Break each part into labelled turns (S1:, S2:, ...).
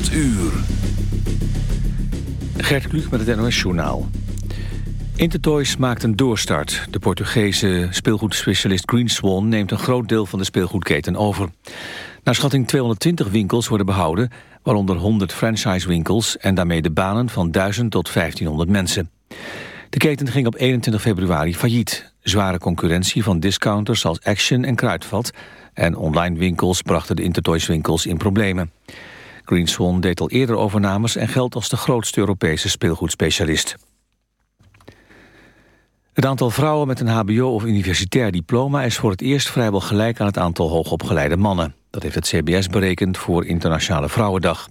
S1: 8 uur. Gert Klug met het NOS-journaal. Intertoys maakt een doorstart. De Portugese speelgoedspecialist Green Swan neemt een groot deel van de speelgoedketen over. Naar schatting 220 winkels worden behouden, waaronder 100 franchisewinkels en daarmee de banen van 1000 tot 1500 mensen. De keten ging op 21 februari failliet. Zware concurrentie van discounters als Action en Kruidvat en online winkels brachten de Intertoys winkels in problemen. Green Swan deed al eerder overnames en geldt als de grootste Europese speelgoedspecialist. Het aantal vrouwen met een hbo- of universitair diploma is voor het eerst vrijwel gelijk aan het aantal hoogopgeleide mannen. Dat heeft het CBS berekend voor Internationale Vrouwendag.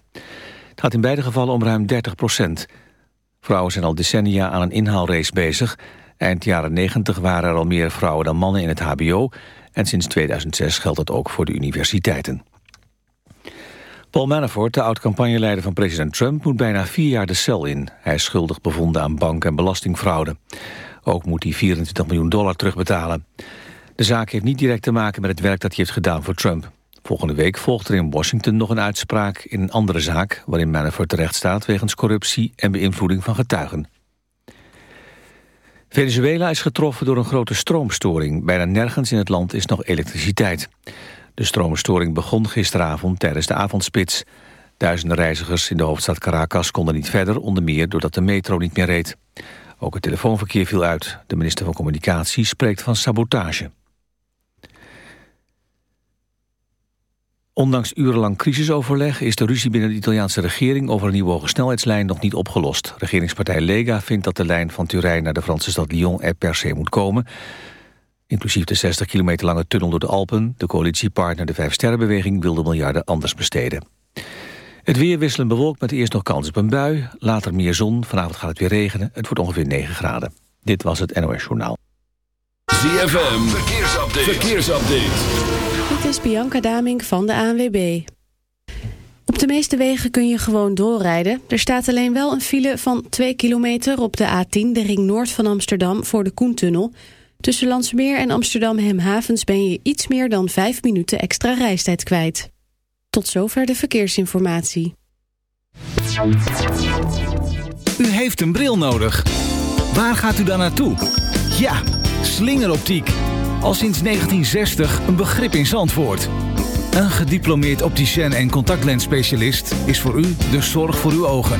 S1: Het gaat in beide gevallen om ruim 30 procent. Vrouwen zijn al decennia aan een inhaalrace bezig. Eind jaren 90 waren er al meer vrouwen dan mannen in het hbo... en sinds 2006 geldt dat ook voor de universiteiten. Paul Manafort, de oud-campagneleider van president Trump... moet bijna vier jaar de cel in. Hij is schuldig bevonden aan bank- en belastingfraude. Ook moet hij 24 miljoen dollar terugbetalen. De zaak heeft niet direct te maken met het werk dat hij heeft gedaan voor Trump. Volgende week volgt er in Washington nog een uitspraak in een andere zaak... waarin Manafort terecht staat wegens corruptie en beïnvloeding van getuigen. Venezuela is getroffen door een grote stroomstoring. Bijna nergens in het land is nog elektriciteit. De stroomstoring begon gisteravond tijdens de avondspits. Duizenden reizigers in de hoofdstad Caracas konden niet verder... onder meer doordat de metro niet meer reed. Ook het telefoonverkeer viel uit. De minister van Communicatie spreekt van sabotage. Ondanks urenlang crisisoverleg is de ruzie binnen de Italiaanse regering over een nieuwe hogesnelheidslijn nog niet opgelost. Regeringspartij Lega vindt dat de lijn van Turijn naar de Franse stad Lyon er per se moet komen. Inclusief de 60 kilometer lange tunnel door de Alpen. De coalitiepartner de Vijfsterrenbeweging wil de miljarden anders besteden. Het weer wisselen bewolkt met eerst nog kans op een bui. Later meer zon. Vanavond gaat het weer regenen. Het wordt ongeveer 9 graden. Dit was het NOS Journaal.
S2: ZFM. Verkeersupdate. Verkeersupdate.
S3: Dit is Bianca Daming van de ANWB. Op de meeste wegen kun je gewoon doorrijden. Er staat alleen wel een file van 2 kilometer op de A10, de ring noord van Amsterdam, voor de Koentunnel. Tussen Landsmeer en Amsterdam-Hemhavens ben je iets meer dan 5 minuten extra reistijd kwijt. Tot zover de verkeersinformatie.
S4: U heeft een bril nodig. Waar gaat u dan naartoe? Ja, slingeroptiek. Al sinds 1960 een begrip in Zandvoort. Een gediplomeerd opticien en contactlensspecialist is voor u de zorg voor uw ogen.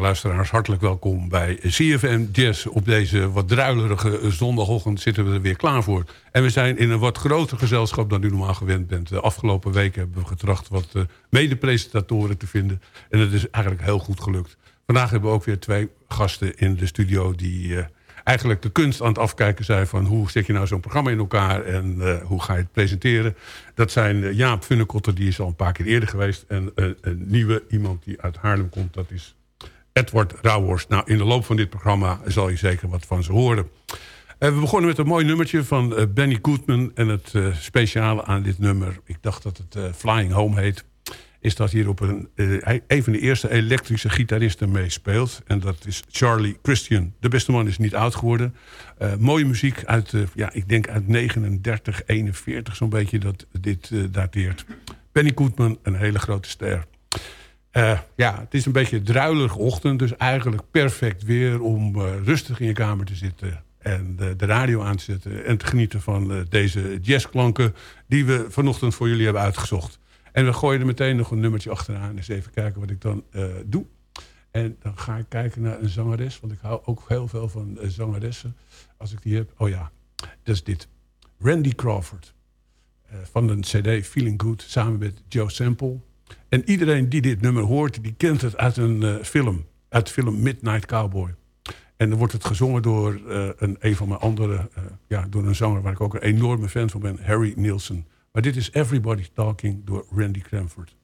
S5: Luisteraars. Hartelijk welkom bij CFM Jazz. Op deze wat druilerige zondagochtend zitten we er weer klaar voor. En we zijn in een wat groter gezelschap dan u normaal gewend bent. De afgelopen weken hebben we getracht wat uh, mede-presentatoren te vinden. En het is eigenlijk heel goed gelukt. Vandaag hebben we ook weer twee gasten in de studio... die uh, eigenlijk de kunst aan het afkijken zijn... van hoe zet je nou zo'n programma in elkaar... en uh, hoe ga je het presenteren. Dat zijn Jaap Funnekotter, die is al een paar keer eerder geweest... en een nieuwe iemand die uit Haarlem komt, dat is Edward Rauwhorst. Nou, in de loop van dit programma zal je zeker wat van ze horen. Uh, we begonnen met een mooi nummertje van uh, Benny Goodman. En het uh, speciale aan dit nummer, ik dacht dat het Flying Home heet... is dat hier op een, een van de eerste elektrische gitaristen meespeelt. En dat is Charlie Christian. De beste man is niet oud geworden. mooie muziek uit, ja, ik denk uit 39, 41 zo'n beetje dat dit dateert. Benny Goodman, een hele grote ster. Uh, ja, het is een beetje een druilige ochtend. Dus eigenlijk perfect weer om uh, rustig in je kamer te zitten. En de, de, radio aan te zetten. En te genieten van deze jazzklanken die we vanochtend voor jullie hebben uitgezocht. En we gooien er meteen nog een nummertje achteraan. Eens even kijken wat ik dan doe. En dan ga ik kijken naar een zangeres. Want ik hou ook heel veel van zangeressen. Als ik die heb. Oh ja, dat is dit. Randy Crawford. van de cd Feeling Good. Samen met Joe Sample. En iedereen die dit nummer hoort, die kent het uit een uh, film. Uit de film Midnight Cowboy.
S6: En dan wordt het gezongen door een, een van mijn andere... ja, door een zanger waar ik ook een enorme fan van ben, Harry Nielsen. Maar dit is Everybody Talking door Randy Cranford.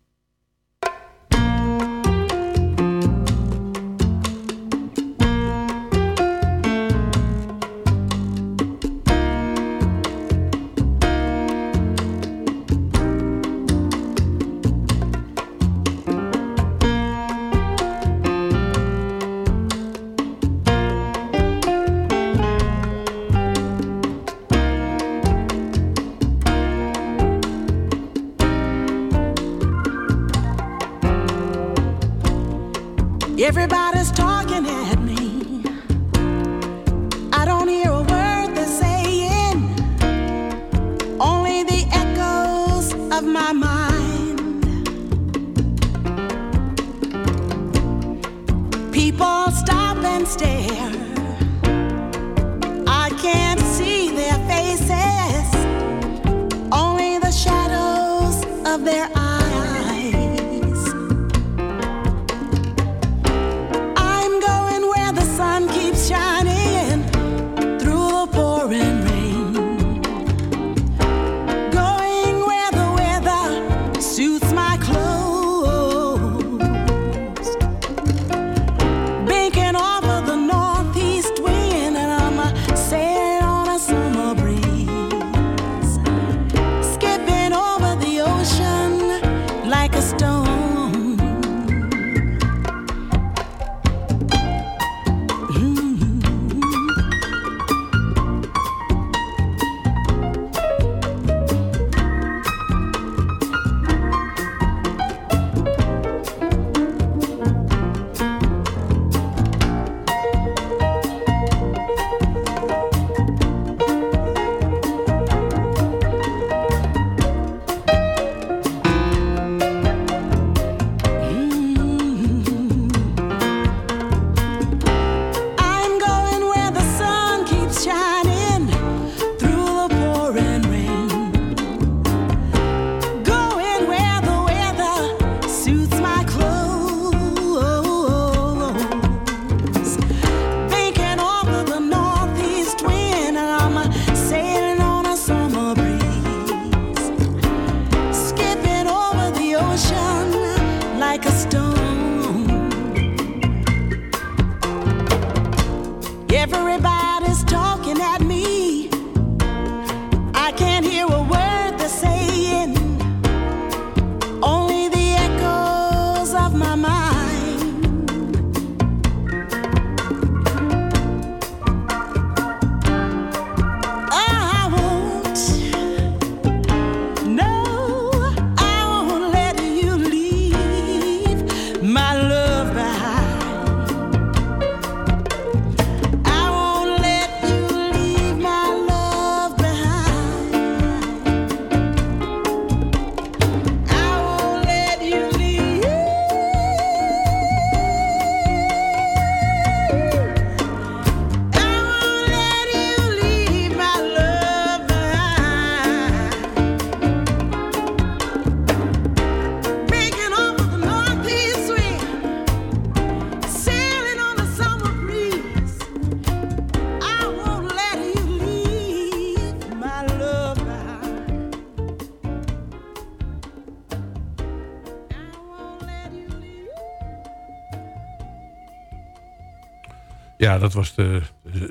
S5: Ja, dat was de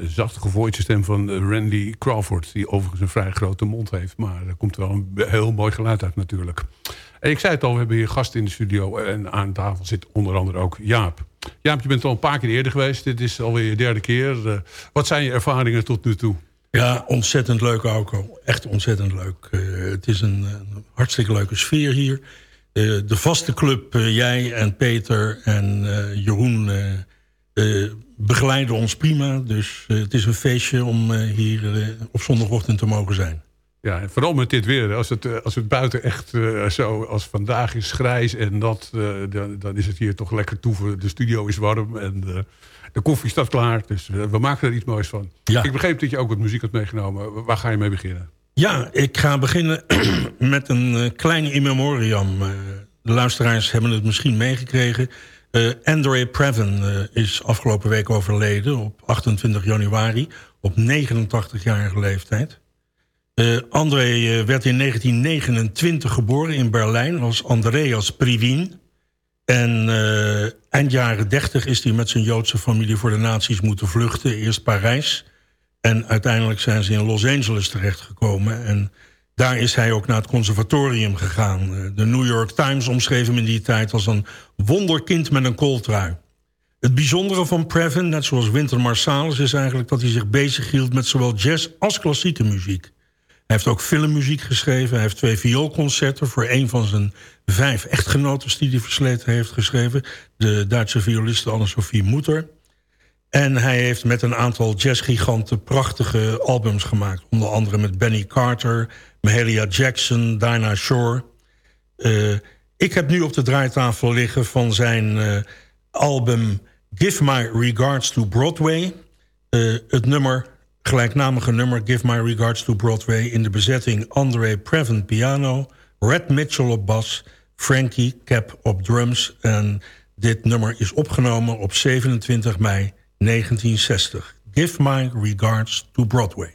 S5: zachte gevoelige stem van Randy Crawford... die overigens een vrij grote mond heeft. Maar er komt wel een heel mooi geluid uit natuurlijk. Ik zei het al, we hebben hier gasten in de studio... en aan tafel zit onder andere ook Jaap. Jaap, je bent al een paar keer eerder geweest. Dit is alweer je derde keer. Uh, wat zijn je ervaringen tot nu toe?
S7: Ja, ontzettend leuk, Auko. Echt ontzettend leuk. Uh, het is een, hartstikke leuke sfeer hier. De vaste club, jij en Peter en Jeroen begeleiden ons prima. Dus uh, het is een feestje om uh, hier uh, op zondagochtend te mogen zijn.
S6: Ja, en vooral met dit weer. Als het, als het buiten echt zo als vandaag is grijs en dat, dan, dan, is het hier toch lekker toeven. De studio is warm en de koffie staat klaar. Dus we maken er iets moois van. Ja. Ik begreep dat je ook wat muziek had meegenomen. Waar ga je mee beginnen?
S7: Ja, ik ga beginnen met een klein in memoriam. de luisteraars hebben het misschien meegekregen. Uh, Andre Previn is afgelopen week overleden op 28 januari op 89-jarige leeftijd. Uh, André werd in 1929 geboren in Berlijn als Andreas Privin. En eind jaren 30 is hij met zijn Joodse familie voor de nazi's moeten vluchten. Eerst Parijs en uiteindelijk zijn ze in Los Angeles terechtgekomen. En daar is hij ook naar het conservatorium gegaan. Eh, de New York Times omschreef hem in die tijd als een wonderkind met een kooltrui. Het bijzondere van Previn, net zoals Winter Marsalis... is eigenlijk dat hij zich bezighield met zowel jazz als klassieke muziek. Hij heeft ook filmmuziek geschreven. Hij heeft twee vioolconcerten voor een van zijn vijf echtgenoten... die hij versleten heeft geschreven. De Duitse violiste Anne-Sophie Moeter. En hij heeft met een aantal jazzgiganten prachtige albums gemaakt. Onder andere met Benny Carter, Mahalia Jackson, Dinah Shore. Uh, ik heb nu op de draaitafel liggen van zijn uh, album Give My Regards to Broadway. Uh, het nummer, gelijknamige nummer Give My Regards to Broadway... in de bezetting Andre Previn piano, Red Mitchell op bas... Frankie Cap op drums. En dit nummer is opgenomen op 27 mei 1960. Give My Regards to Broadway.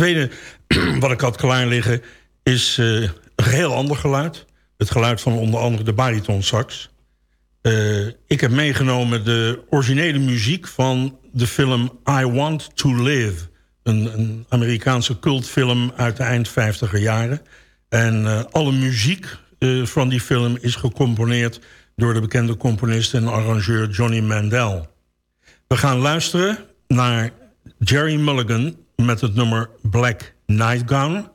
S7: Tweede wat ik had klaar liggen is uh, een heel ander geluid. Het geluid van onder andere de bariton sax. Uh, ik heb meegenomen de originele muziek van de film I Want to Live. Een, Amerikaanse cultfilm uit de eind 50er jaren. En uh, alle muziek van die film is gecomponeerd... door de bekende componist en arrangeur Johnny Mandel. We gaan luisteren naar Jerry Mulligan met het nummer Black Nightgown.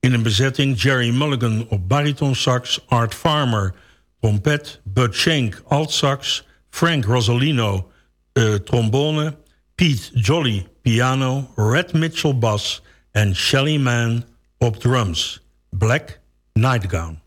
S7: In een bezetting Jerry Mulligan op bariton sax, Art Farmer trompet, Bud Schenk sax, Frank Rosalino uh, trombone, Pete Jolly piano, Red Mitchell bas en Shelly Mann op drums. Black Nightgown.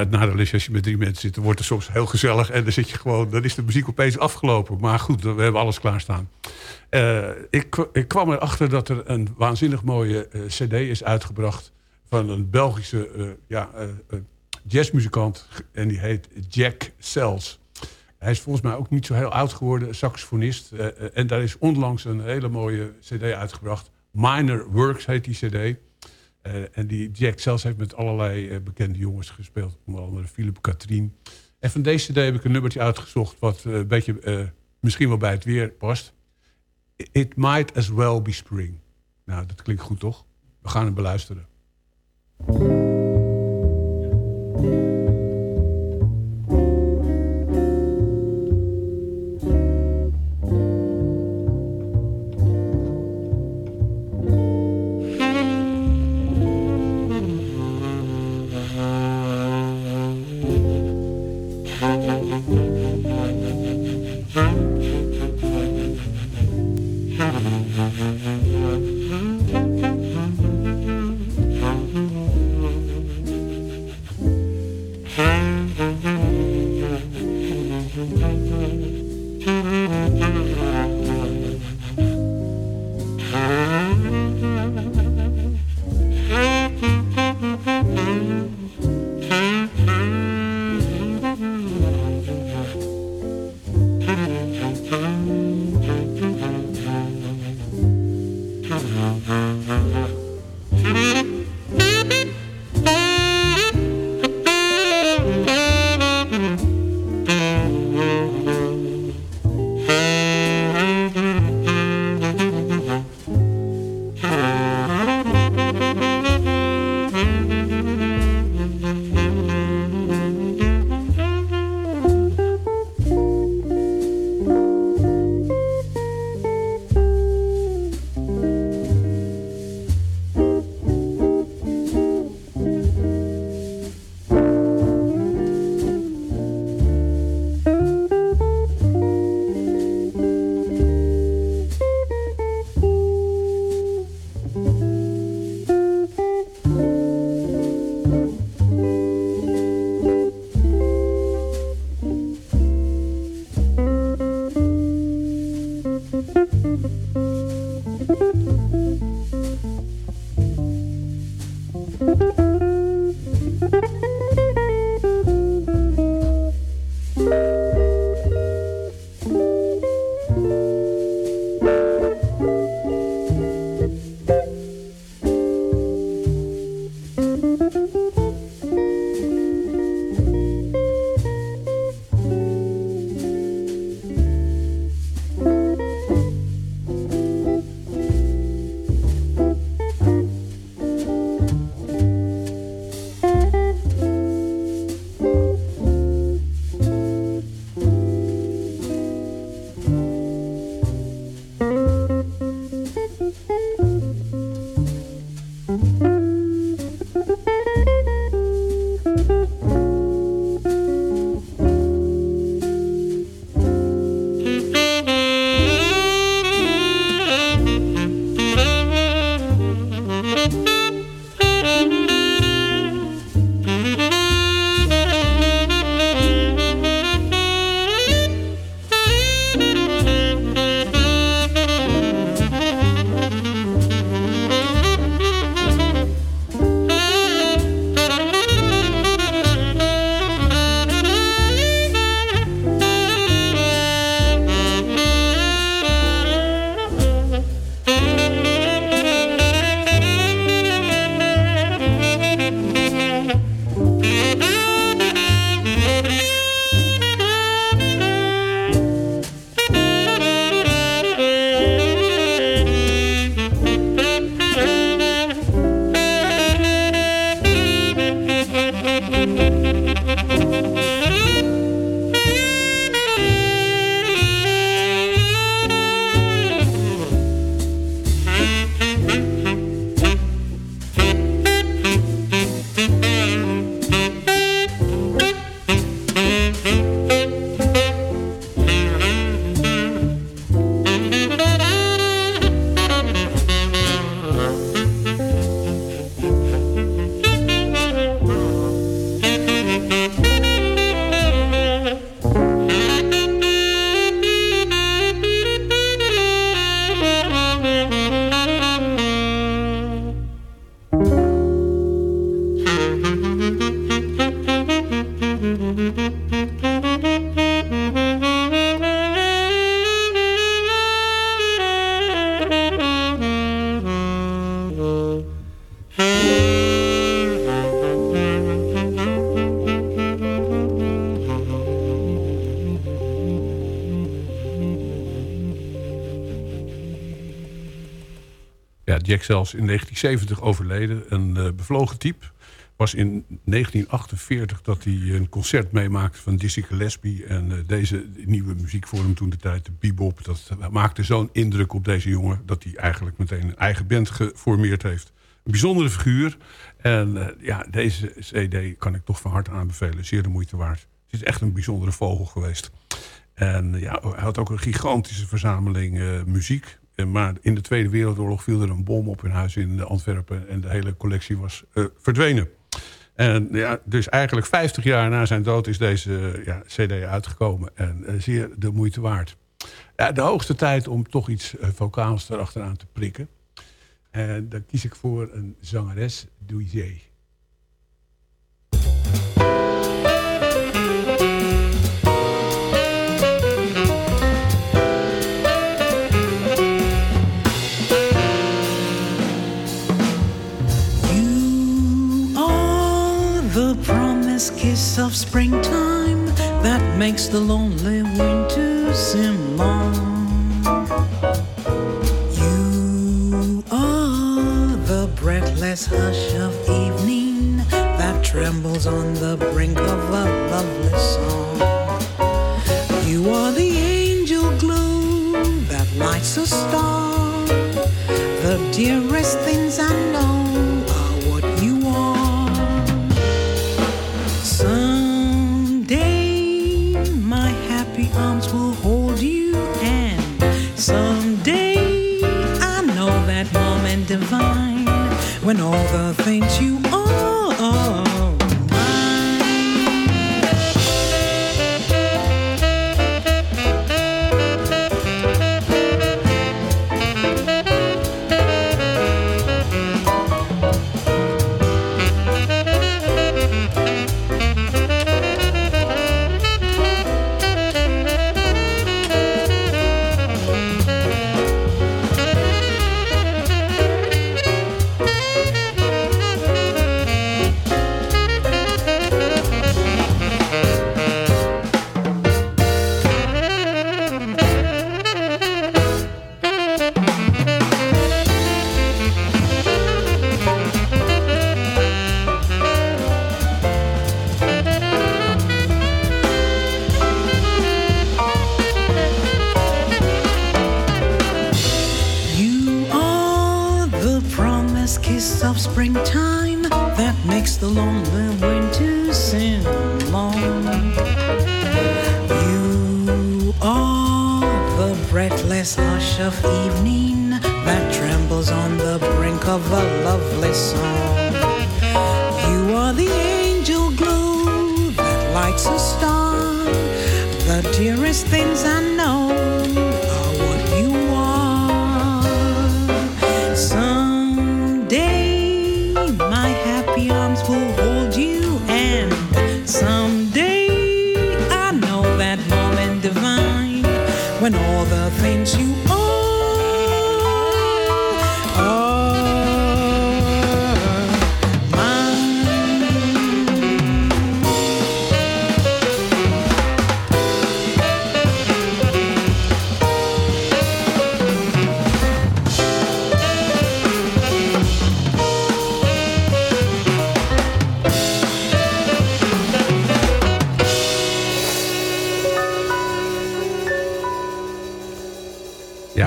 S5: Het nadeel is, als je met drie mensen zit... dan wordt het soms heel gezellig en dan zit je gewoon... dan is de muziek opeens afgelopen. Maar goed, we hebben alles klaarstaan. Uh, ik, ik kwam erachter dat er een waanzinnig mooie uh, cd is uitgebracht... van een Belgische uh, ja, jazzmuzikant. En die heet Jack Sells. Hij is volgens mij ook niet zo heel oud geworden, saxofonist. en daar is onlangs een hele mooie cd uitgebracht. Minor Works heet die cd... Uh, en die Jack zelfs heeft met allerlei uh, bekende jongens gespeeld. Onder andere Philip Katrien. En van deze cd heb ik een nummertje uitgezocht... wat een beetje misschien wel bij het weer past. It might as well be spring. Nou, dat klinkt goed, toch? We gaan het beluisteren. Jack zelfs in 1970 overleden. Een bevlogen type was in 1948 dat hij een concert meemaakte van Dizzy Gillespie. En uh, deze nieuwe muziekvorm toen de tijd, de bebop... dat maakte zo'n indruk op deze jongen... dat hij eigenlijk meteen een eigen band geformeerd heeft. Een bijzondere figuur. En uh, ja, deze cd kan ik toch van harte aanbevelen. Zeer de moeite waard. Het is echt een bijzondere vogel geweest. En ja, hij had ook een gigantische verzameling muziek. Maar in de Tweede Wereldoorlog viel er een bom op hun huis in Antwerpen... en de hele collectie was verdwenen. En ja, dus eigenlijk 50 jaar na zijn dood is deze ja, cd uitgekomen. En uh, zeer de moeite waard. Ja, de hoogste tijd om toch iets uh, vocaals erachteraan te prikken. En dan kies ik voor een zangeres, Douillet.
S8: Makes the lonely winter seem long. You are the breathless hush of evening that trembles on the brink of a lovely song. You are the angel glow that lights a star, the dearest things I know when all the things you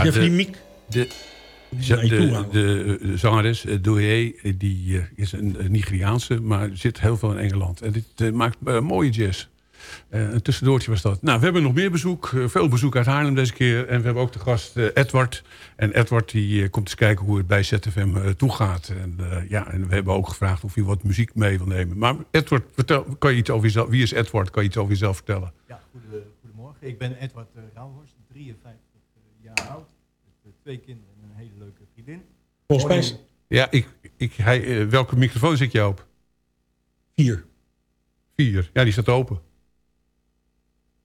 S5: de, de, de, de, zangeres uh, Doué, eh, die uh, is een Nigeriaanse, maar zit heel veel in Engeland. En dit uh, maakt mooie jazz. een tussendoortje was dat. Nou, we hebben nog meer bezoek. veel bezoek uit Haarlem deze keer. En we hebben ook de gast Edward. En Edward die komt eens kijken hoe het bij ZFM toegaat. En, ja, en we hebben ook gevraagd of hij wat muziek mee wil nemen. Maar Edward, vertel, kan je iets over jezelf... Wie is Edward? Kan je iets over jezelf vertellen?
S9: Ja, goedemorgen. Ik ben Edward Rauhorst, 53 jaar oud twee kinderen en een hele leuke vriendin.
S5: Volgens mij... Ja, ik, ik, hij, uh, welke microfoon zit je op?
S7: Vier.
S5: Vier, ja, die staat open.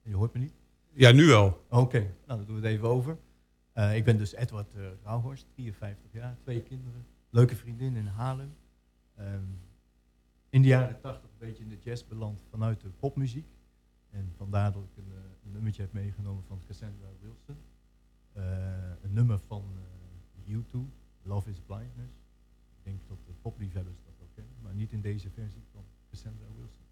S9: Je hoort me niet?
S5: Ja, nu wel.
S9: Oké, nou dan doen we het even over. Uh, ik ben dus Edward uh, Rauhorst, 53 jaar, twee kinderen. Leuke vriendin in Haarlem. Um, in de jaren 80 een beetje in de jazz beland vanuit de popmuziek. En vandaar dat ik een, een nummertje heb meegenomen van Cassandra Wilson. Eh, een nummer van eh, U2, Love is Blindness. Ik denk dat de popliefhebbers dat ook kennen, maar niet in deze versie van Cassandra Wilson.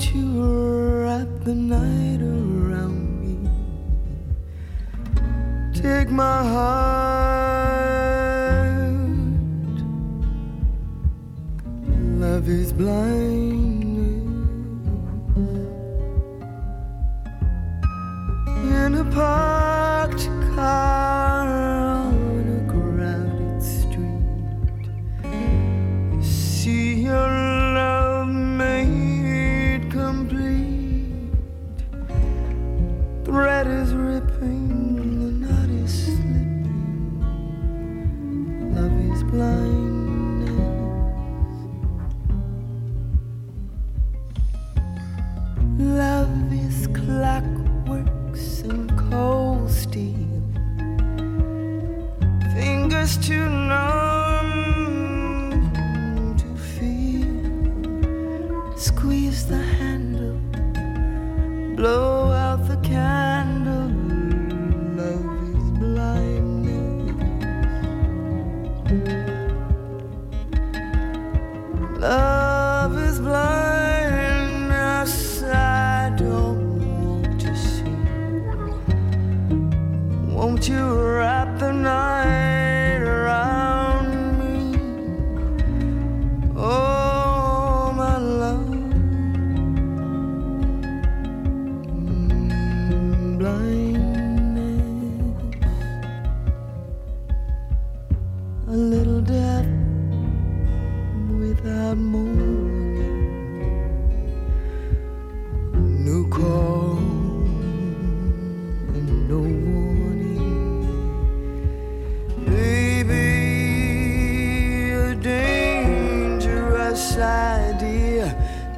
S10: To wrap the night around me? Take my heart. Love is blind.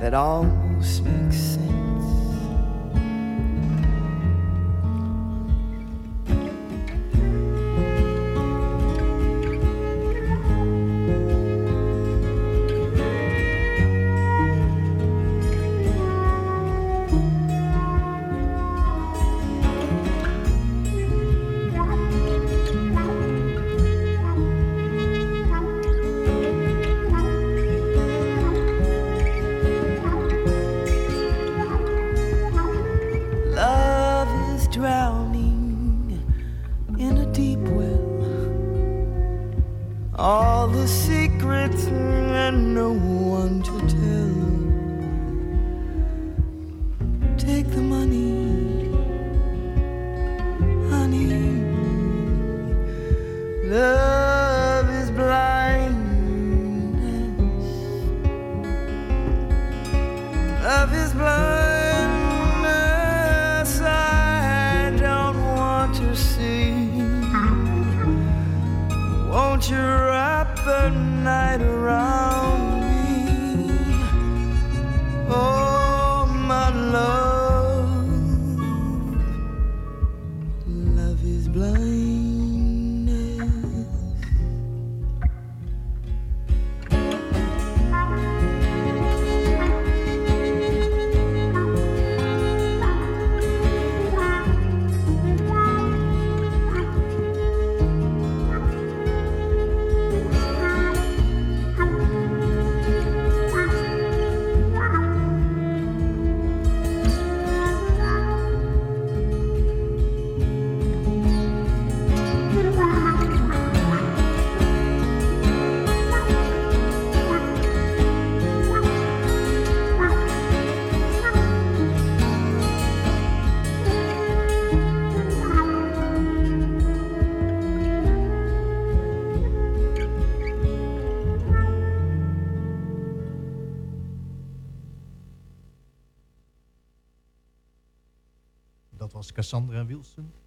S10: that all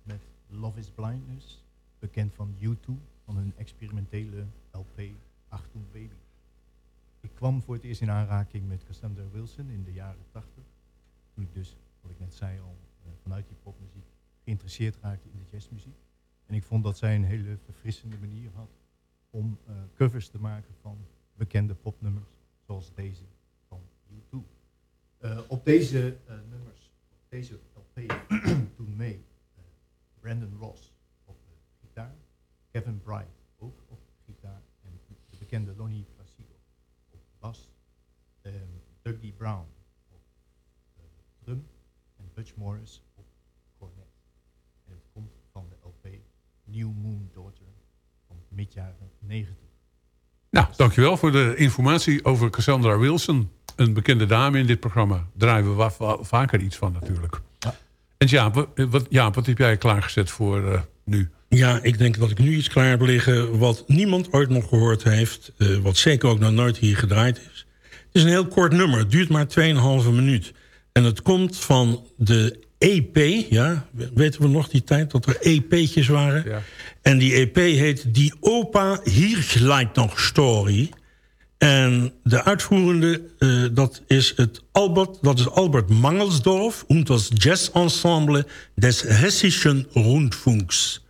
S9: met Love is Blindness. Bekend van U2, van hun experimentele LP Achtung Baby. Ik kwam voor het eerst in aanraking met Cassandra Wilson in de jaren 80. Toen ik dus, wat ik net zei al, uh, vanuit die popmuziek geïnteresseerd raakte in de jazzmuziek. En ik vond dat zij een hele verfrissende manier had om uh, covers te maken van bekende popnummers, zoals deze van U2. Uh, op deze nummers, op deze Toen mee Brandon Ross op gitaar, Kevin Bright ook op gitaar en de bekende Lonnie Placido op bas, um, Dougie Brown op uh, drum en Butch Morris op cornet. En het komt van de LP New Moon Daughter van midjaren 90.
S5: Nou, dankjewel voor de informatie over Cassandra Wilson. Een bekende dame in dit programma. Draaien we vaker iets van natuurlijk. En Jaap, wat, Jaap, wat heb jij klaargezet voor uh, nu?
S7: Ja, ik denk dat ik nu iets klaar heb liggen wat niemand ooit nog gehoord heeft. Uh, wat zeker ook nog nooit hier gedraaid is. Het is een heel kort nummer. Het duurt maar 2,5 minuut. En het komt van de EP. Ja, weten we nog die tijd dat er EP'tjes waren? Ja. En die EP heet Die Opa Hier nog Story. En de uitvoerende, uh, dat, is het Albert, dat is Albert Mangelsdorf... und das Jazzensemble des Hessischen Rundfunks.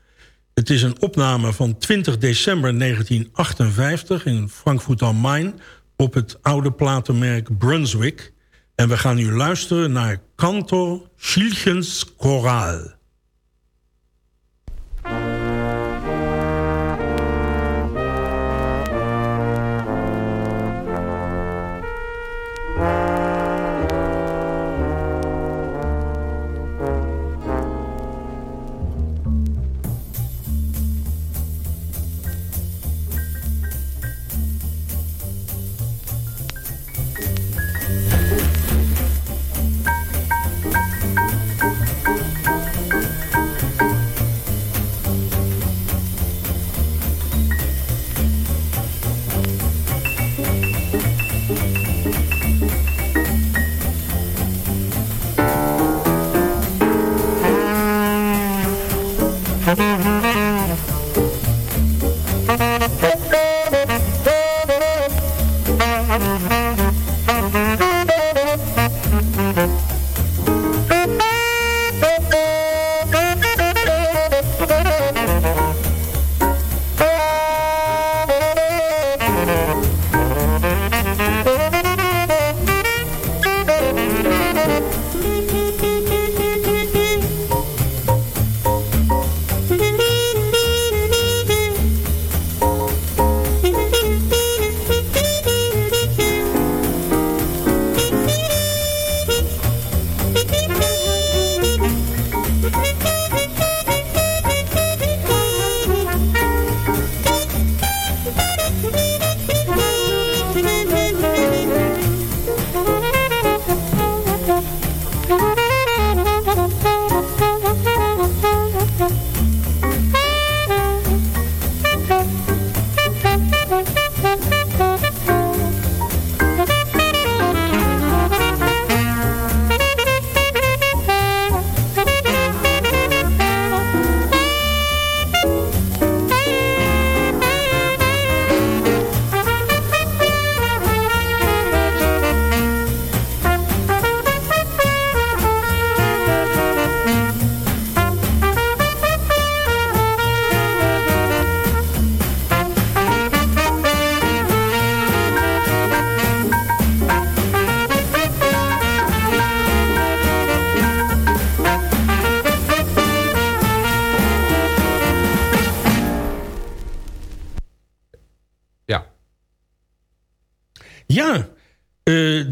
S7: Het is een opname van 20 december 1958 in Frankfurt am Main... op het oude platenmerk Brunswick. En we gaan nu luisteren naar Cantor Schielchens Choraal.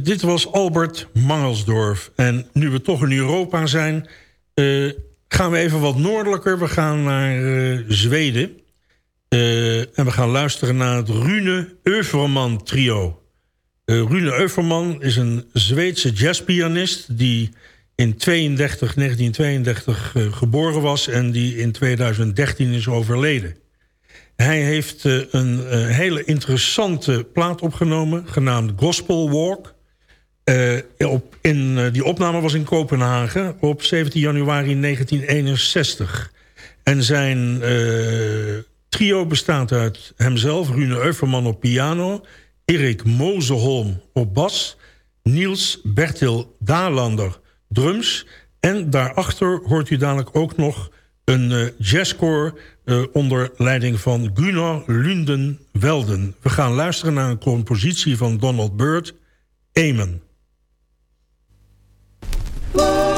S7: Dit was Albert Mangelsdorf. En nu we toch in Europa zijn... Uh, gaan we even wat noordelijker. We gaan naar uh, Zweden. Uh, en we gaan luisteren naar het Rune Överman trio. Rune Överman is een Zweedse jazzpianist... die in 32, 1932 geboren was... en die in 2013 is overleden. Hij heeft een hele interessante plaat opgenomen... genaamd Gospel Walk... op, in, die opname was in Kopenhagen op 17 januari 1961. En zijn trio bestaat uit hemzelf, Rune Euverman op piano... Erik Mozeholm op bas... Niels Bertil Dalander drums... en daarachter hoort u dadelijk ook nog een jazzcore... Onder leiding van Gunnar Lunden-Welden. We gaan luisteren naar een compositie van Donald Byrd, Amen. Whoa.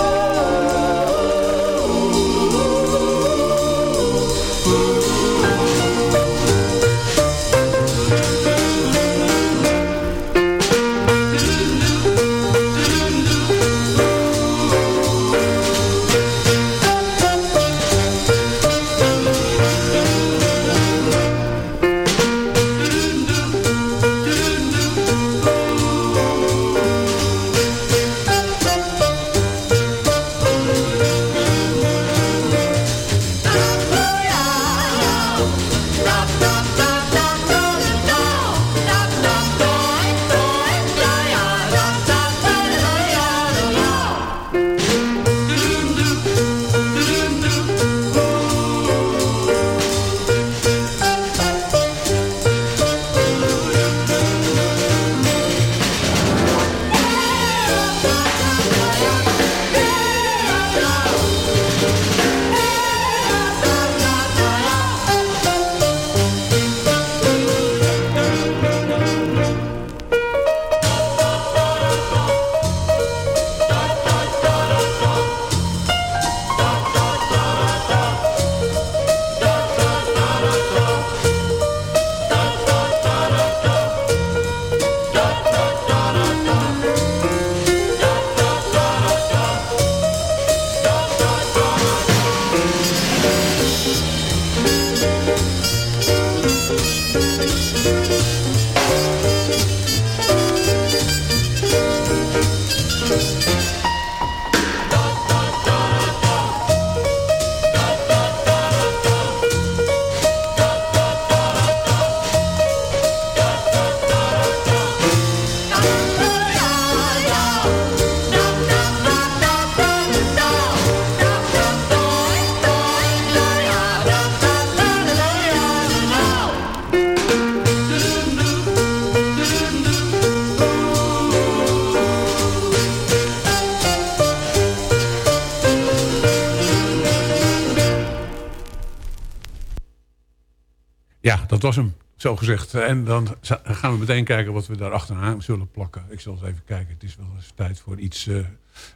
S5: Was hem, zo gezegd. En dan gaan we meteen kijken wat we daar achteraan zullen plakken. Ik zal eens even kijken. Het is wel eens tijd voor iets uh,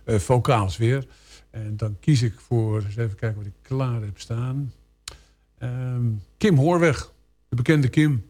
S5: vocaals weer. En dan kies ik voor, eens even kijken wat ik klaar heb staan. Um, Kim Hoorweg, de bekende Kim.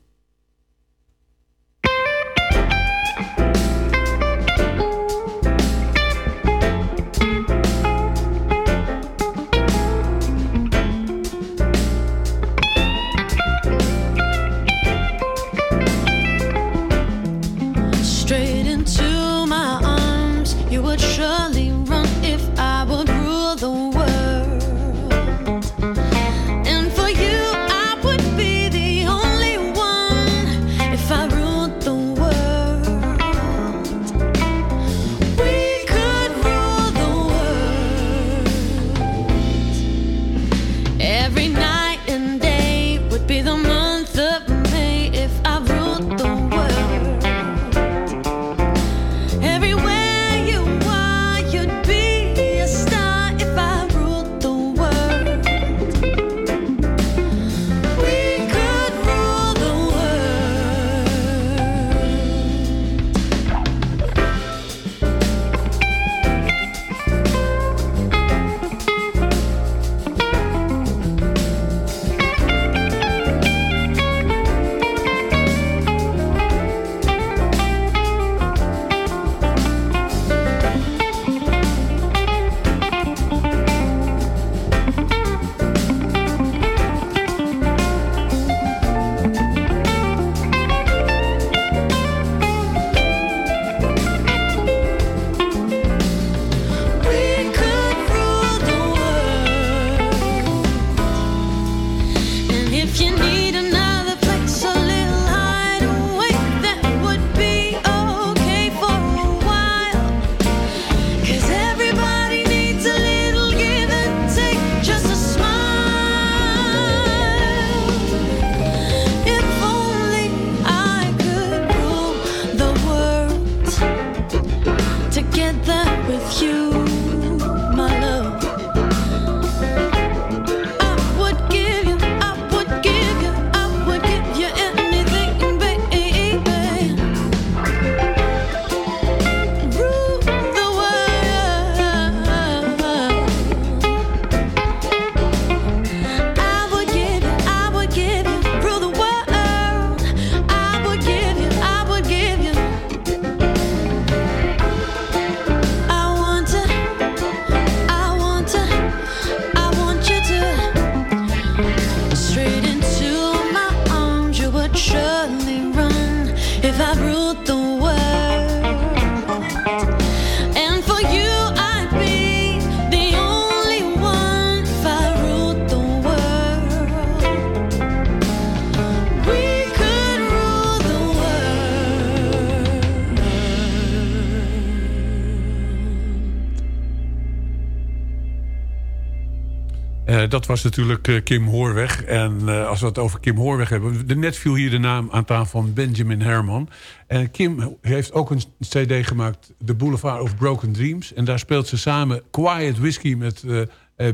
S5: Dat was natuurlijk uh, Kim Hoorweg. En uh, als we het over Kim Hoorweg hebben... Net viel hier de naam aan tafel van Benjamin Herman. En Kim heeft ook een cd gemaakt... The Boulevard of Broken Dreams. En daar speelt ze samen Quiet Whiskey met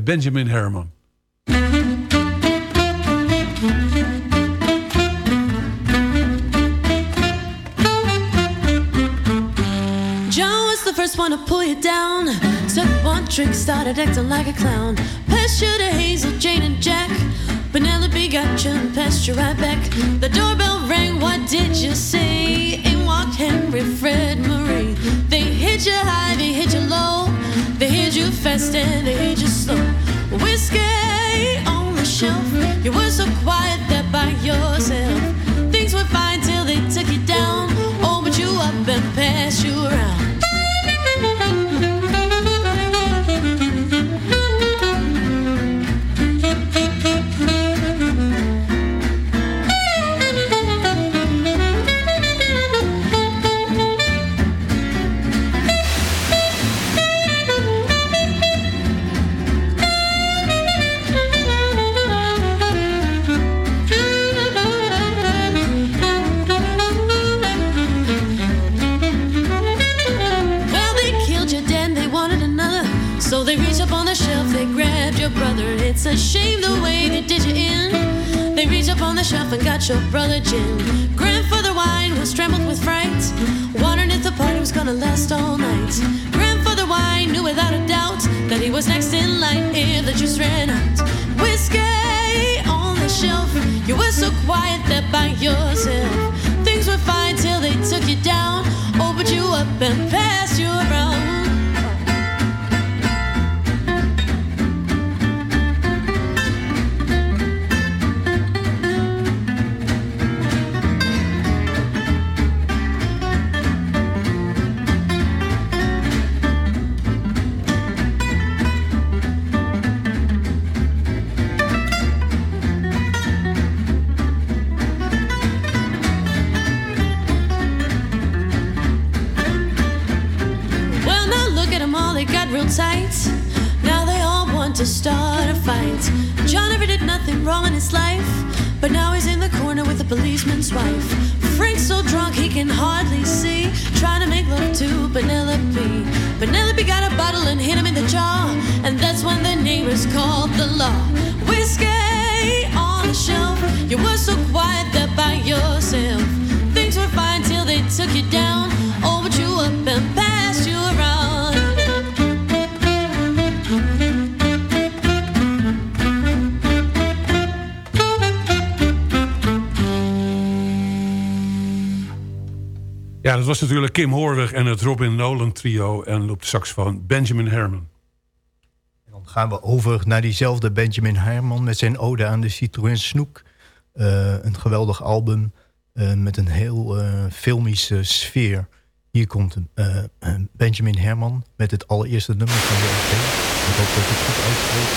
S5: Benjamin Herman.
S11: first one to pull you down. One drink, started acting like a clown. Passed you to Hazel, Jane, and Jack. Penelope got you and passed you right back. The doorbell rang, what did you say? In walked Henry, Fred, Marie. They hit you high, they hit you low. They hit you fast and they hit you slow. Whiskey on the shelf. You were so quiet there by yourself. Things were fine till they took you down. Oh, but you up and passed you around. It's a shame the way they did you in. They reached up on the shelf and got your brother gin. Grandfather wine was trembled with fright, wondering if the party was gonna last all night. Grandfather wine knew without a doubt that he was next in line if the juice ran out. Whiskey on the shelf, you were so quiet there by yourself. Things were fine till they took you down, opened you up and passed with wife. Frank's so drunk he can hardly see, trying to make love to Penelope. Penelope got a bottle and hit him in the jaw, and that's when the neighbors called the law.
S5: Was natuurlijk Kim Hoorweg en het Robin Nolan trio... en op de saxofoon Benjamin Herman.
S9: En dan gaan we over naar diezelfde Benjamin Herman... met zijn ode aan de Citroën Snoek. Uh, een geweldig album uh, met een heel uh, filmische sfeer. Hier komt Benjamin Herman met het allereerste nummer van de LP. Ik hoop dat het goed uitspreek.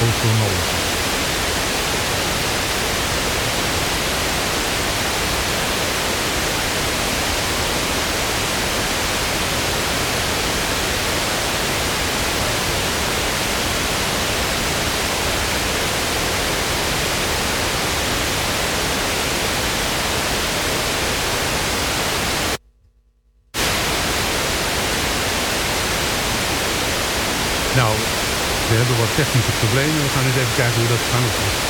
S9: Hoog
S5: Nou, we hebben wat problemen. We gaan eens even kijken hoe dat gaan oplossen.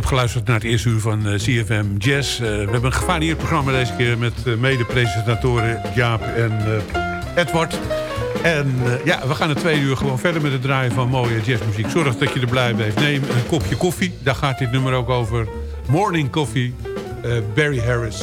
S5: Hebt geluisterd naar het eerste uur van uh, CFM Jazz. Uh, we hebben een gevarieerd programma deze keer met uh, mede-presentatoren Jaap en Edward. En ja, we gaan het twee uur gewoon verder met het draaien van mooie jazzmuziek. Zorg dat je er blij blijft. Neem een kopje koffie, daar gaat dit nummer ook over. Morning Coffee, Barry Harris.